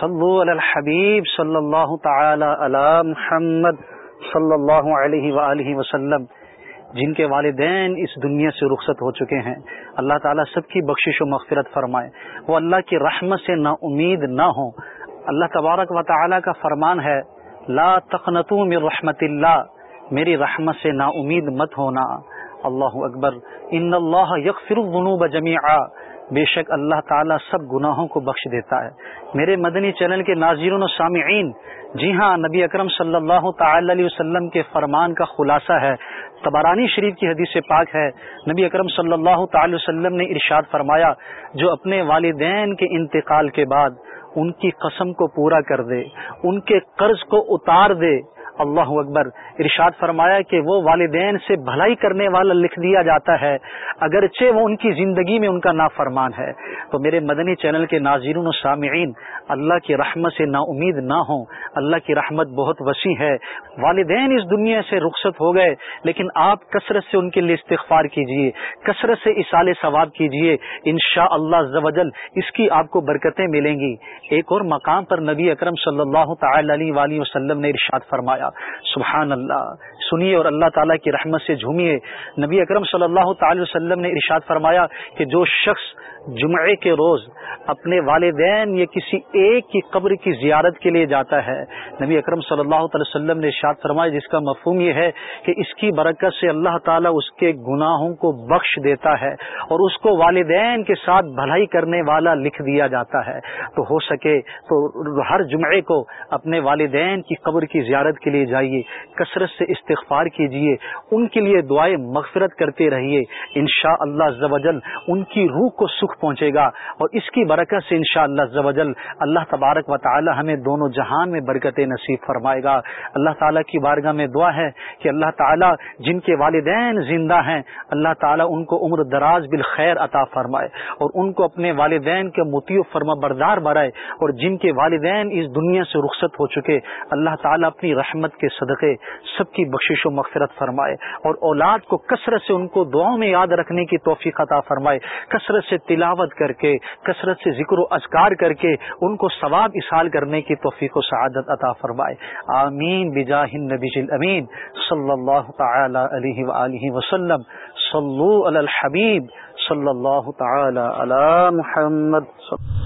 صلو علی الحبیب صلی اللہ تعالی علی محمد صلی اللہ علیہ وآلہ وسلم، جن کے والدین اس دنیا سے رخصت ہو چکے ہیں۔ اللہ تعالیٰ سب کی بخشش و مغفرت فرمائے۔ وہ اللہ کی رحمت سے نا امید نہ ہوں اللہ تبارک و تعالیٰ کا فرمان ہے، لا تقنتو من رحمت اللہ۔ میری رحمت سے نا امید مت ہونا۔ اللہ اکبر۔ ان اللہ یغفر الذنوب جمیعا۔ بے شک اللہ تعالیٰ سب گناہوں کو بخش دیتا ہے۔ میرے مدنی چینل کے ناظرین و سامعین جی ہاں نبی اکرم صلی اللہ تعالی علیہ وسلم کے فرمان کا خلاصہ ہے۔ تبارانی شریف کی حدیث پاک ہے۔ نبی اکرم صلی اللہ تعالی وسلم نے ارشاد فرمایا، جو اپنے والدین کے انتقال کے بعد ان کی قسم کو پورا کر دے، ان کے قرض کو اتار دے اللہ اکبر، ارشاد فرمایا کہ وہ والدین سے بھلائی کرنے والا لکھ دیا جاتا ہے، اگرچہ وہ ان کی زندگی میں ان کا نافرمان ہے۔ تو میرے مدنی چینل کے ناظرین و سامعین، اللہ کی رحمت سے نا امید نہ ہوں۔ اللہ کی رحمت بہت وسیع ہے۔ والدین اس دنیا سے رخصت ہو گئے، لیکن آپ کثرت سے ان کے لیے استغفار کیجیے کثرت سے اصال ثواب کیجیے ان شاء اللہ اس کی آپ کو برکتیں ملیں گی۔ ایک اور مقام پر نبی اکرم صلی اللہ تعالی علیہ وسلم نے ارشاد فرمایا سبحان اللہ سنیے اور اللہ تعالیٰ کی رحمت سے جھومیے۔ نبی اکرم صلی اللہ تعالی وسلم نے ارشاد فرمایا کہ جو شخص جمعے کے روز اپنے والدین یا کسی ایک کی قبر کی زیارت کے لیے جاتا ہے۔ نبی اکرم صلی اللہ تعالی وسلم نے ارشاد فرمایا، جس کا مفہوم یہ ہے کہ اس کی برکت سے اللہ تعالیٰ اس کے گناہوں کو بخش دیتا ہے اور اس کو والدین کے ساتھ بھلائی کرنے والا لکھ دیا جاتا ہے۔ تو ہو سکے تو ہر جمعے کو اپنے والدین کی قبر کی زیارت کے لیے جائیے، کثرت سے استغفار کیجیے، ان کے لیے دعائیں مغفرت کرتے رہیے۔ ان شاء اللہ ان کی روح کو سکھ پہنچے گا اور اس کی برکت سے ان شاء اللہ اللہ تبارک و تعالی ہمیں دونوں جہان میں برکت نصیب فرمائے گا۔ اللہ تعالیٰ کی بارگاہ میں دعا ہے کہ اللہ تعالیٰ جن کے والدین زندہ ہیں، اللہ تعالیٰ ان کو عمر دراز بالخیر عطا فرمائے اور ان کو اپنے والدین کے متیو فرما بردار برائے اور جن کے والدین اس دنیا سے رخصت ہو چکے، اللہ تعالیٰ اپنی رحمت کے صدقے سب کی بخشش و مغفرت فرمائے اور اولاد کو کثرت سے ان کو دعاؤں میں یاد رکھنے کی توفیق عطا فرمائے۔ کثرت سے تلاوت کر کے، کثرت سے ذکر و اذکار کر کے ان کو ثواب اشال کرنے کی توفیق و سعادت عطا فرمائے۔ آمین۔ بجاہ النبی جل امین صلی اللہ تعالی علیہ وآلہ وسلم۔ صلو علی الحبیب۔ صلی اللہ تعالی علی محمد۔ صلی